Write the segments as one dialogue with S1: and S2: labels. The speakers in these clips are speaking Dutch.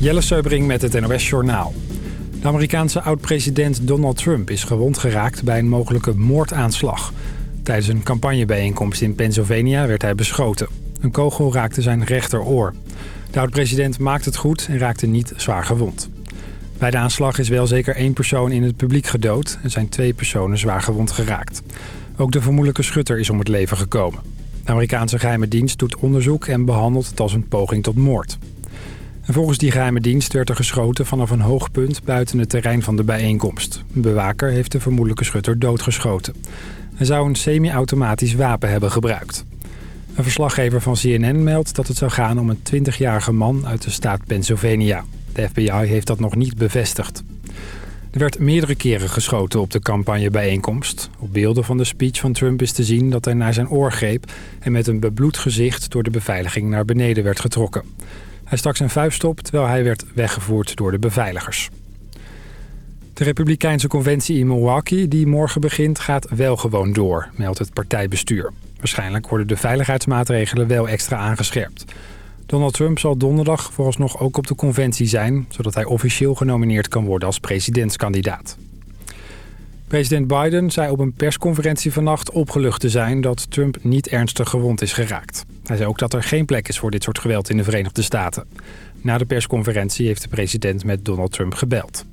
S1: Jelle Seubring met het NOS Journaal. De Amerikaanse oud-president Donald Trump is gewond geraakt bij een mogelijke moordaanslag. Tijdens een campagnebijeenkomst in Pennsylvania werd hij beschoten. Een kogel raakte zijn rechteroor. De oud-president maakte het goed en raakte niet zwaar gewond. Bij de aanslag is wel zeker één persoon in het publiek gedood... en zijn twee personen zwaar gewond geraakt. Ook de vermoedelijke schutter is om het leven gekomen. De Amerikaanse geheime dienst doet onderzoek en behandelt het als een poging tot moord. En volgens die geheime dienst werd er geschoten vanaf een hoog punt buiten het terrein van de bijeenkomst. Een bewaker heeft de vermoedelijke schutter doodgeschoten. Hij zou een semi-automatisch wapen hebben gebruikt. Een verslaggever van CNN meldt dat het zou gaan om een 20-jarige man uit de staat Pennsylvania. De FBI heeft dat nog niet bevestigd. Er werd meerdere keren geschoten op de campagnebijeenkomst. Op beelden van de speech van Trump is te zien dat hij naar zijn oor greep... en met een bebloed gezicht door de beveiliging naar beneden werd getrokken. Hij stak zijn vuist op terwijl hij werd weggevoerd door de beveiligers. De Republikeinse conventie in Milwaukee, die morgen begint, gaat wel gewoon door, meldt het partijbestuur. Waarschijnlijk worden de veiligheidsmaatregelen wel extra aangescherpt. Donald Trump zal donderdag vooralsnog ook op de conventie zijn... zodat hij officieel genomineerd kan worden als presidentskandidaat. President Biden zei op een persconferentie vannacht opgelucht te zijn... dat Trump niet ernstig gewond is geraakt. Hij zei ook dat er geen plek is voor dit soort geweld in de Verenigde Staten. Na de persconferentie heeft de president met Donald Trump gebeld.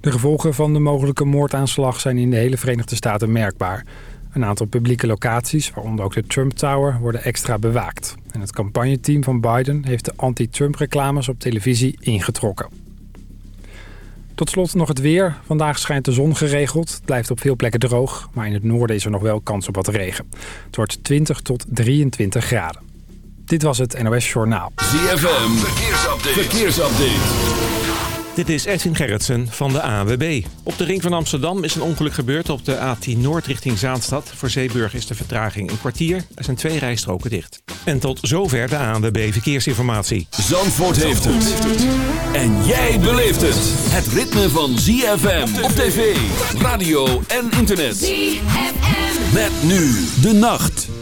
S1: De gevolgen van de mogelijke moordaanslag zijn in de hele Verenigde Staten merkbaar. Een aantal publieke locaties, waaronder ook de Trump Tower, worden extra bewaakt. En het campagneteam van Biden heeft de anti-Trump reclames op televisie ingetrokken. Tot slot nog het weer. Vandaag schijnt de zon geregeld. Het blijft op veel plekken droog, maar in het noorden is er nog wel kans op wat regen. Het wordt 20 tot 23 graden. Dit was het NOS Journaal.
S2: ZFM, verkeersupdate. verkeersupdate.
S3: Dit is Edwin Gerritsen van de ANWB. Op de ring van Amsterdam is een ongeluk gebeurd op de A10 Noord richting Zaanstad. Voor Zeeburg is de vertraging een kwartier. Er zijn twee rijstroken dicht. En tot zover de ANWB Verkeersinformatie.
S2: Zandvoort heeft het. En jij beleeft het. Het ritme van ZFM op tv, radio en internet. ZFM. Met nu de nacht.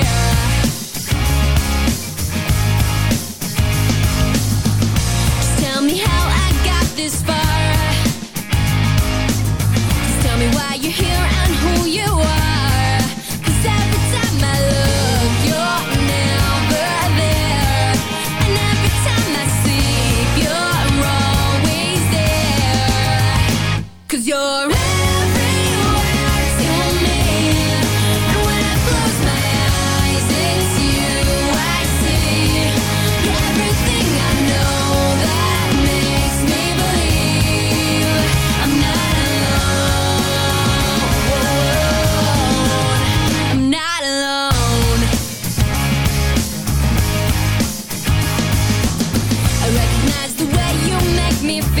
S4: Me feel.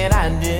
S5: and I
S6: knew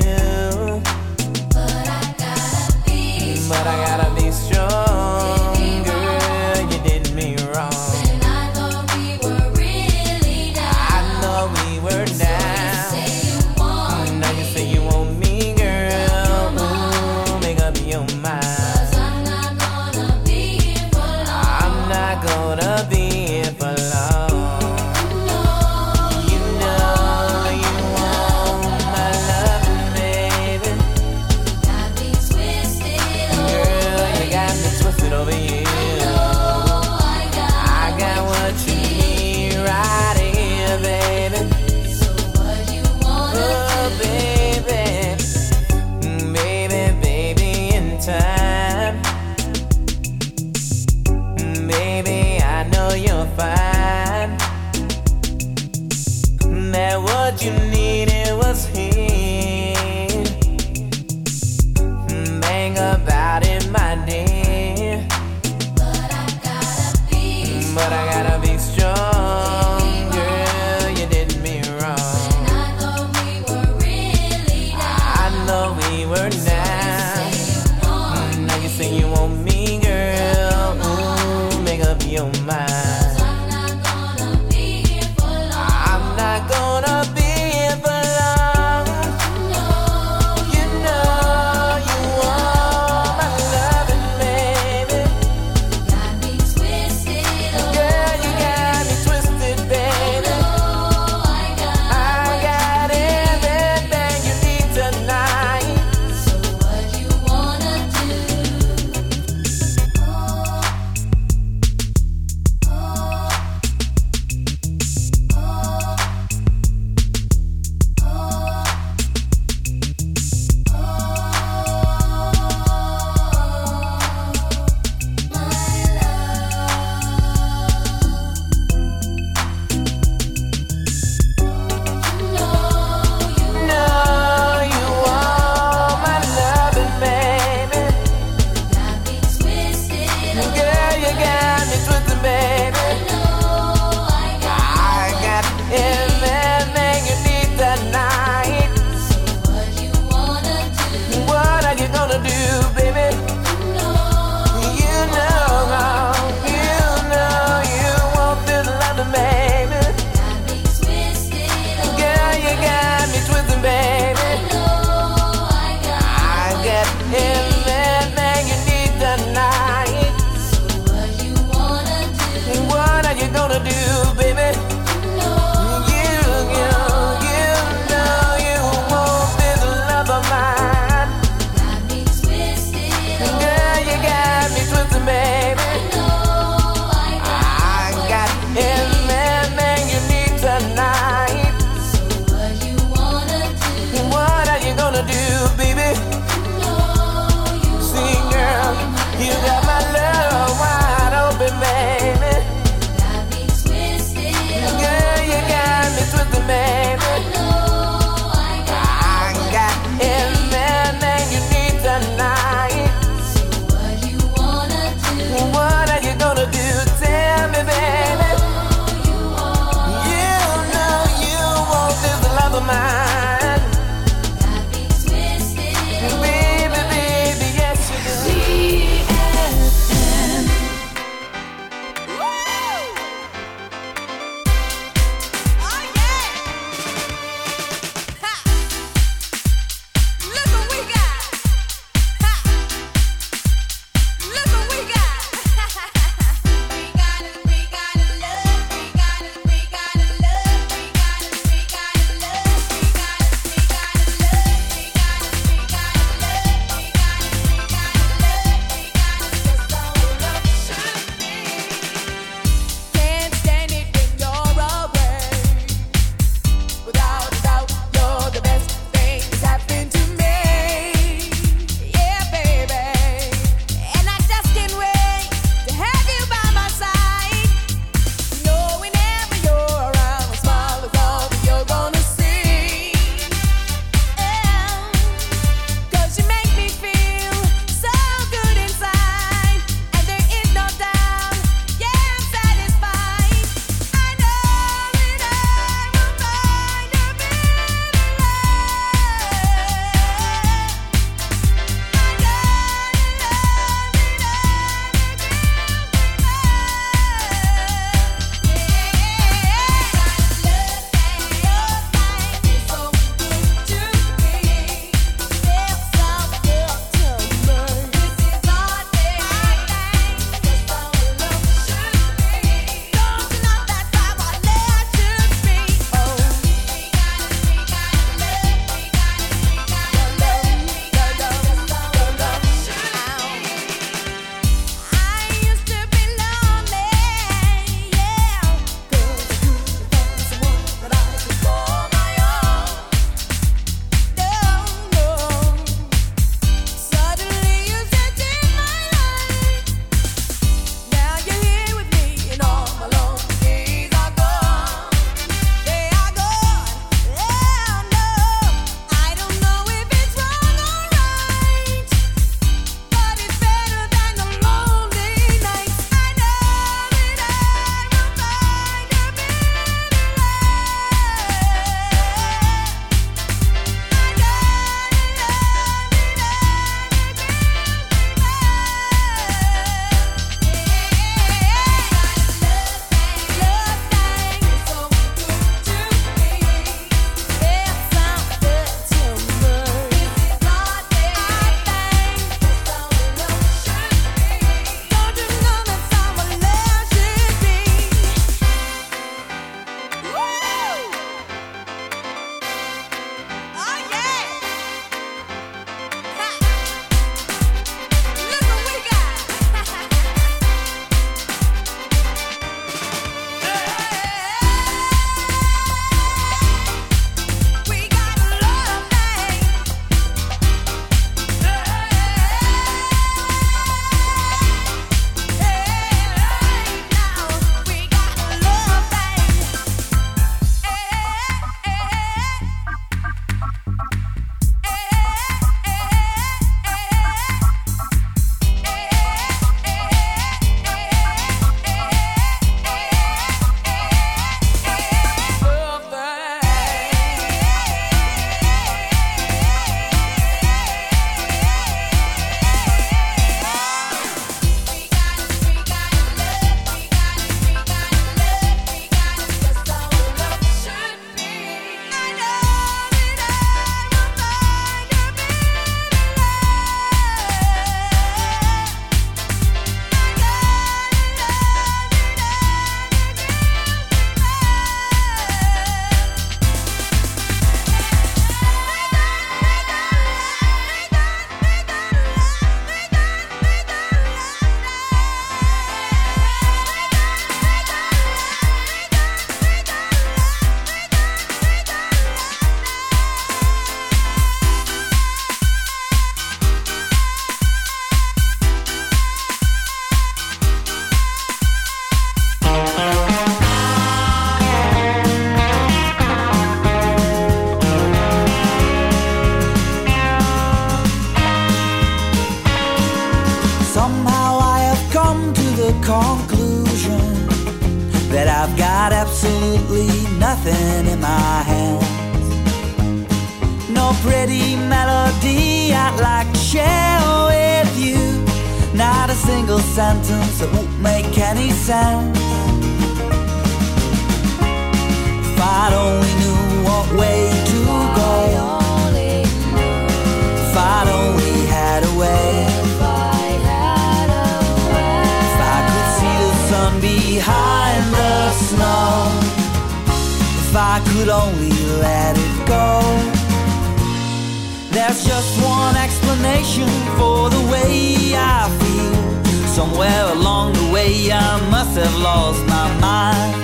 S6: day I must have lost my mind.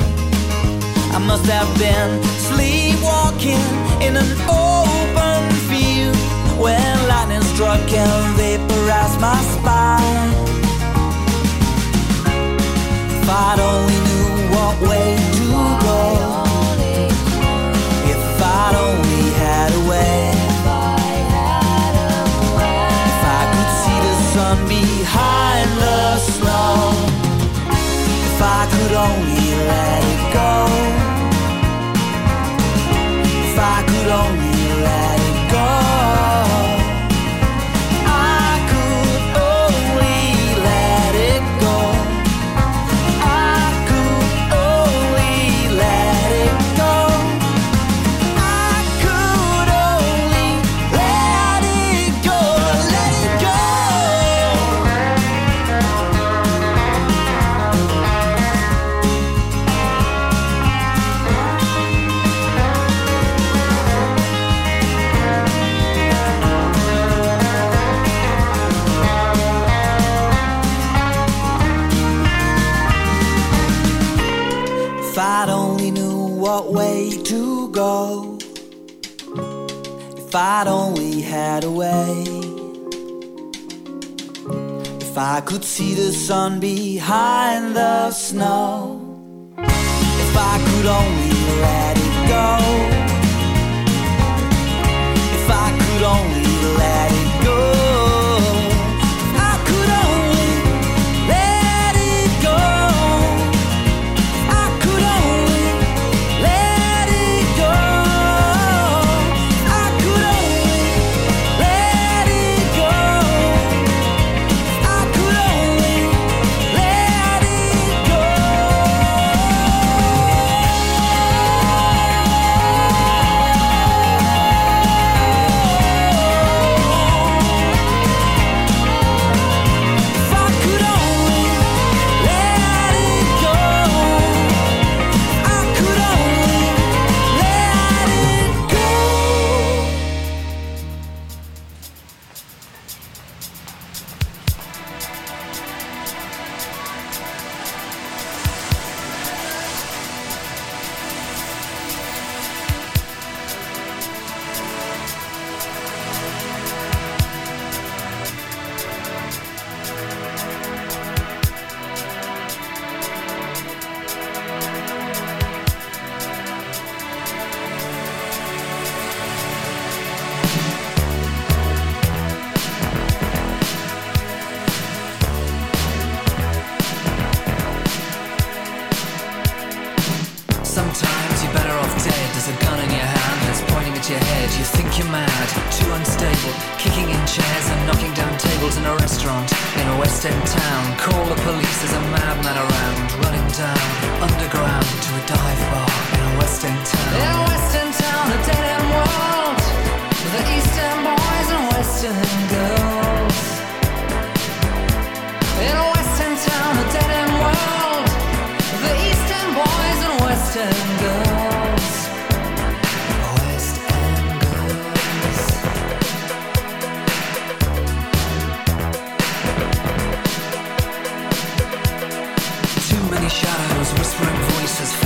S6: I must have been sleepwalking in an open field when lightning struck and vaporized my spine. If I'd only I could see the sun behind the snow. If I could only let it go.
S7: shadows, whispering voices.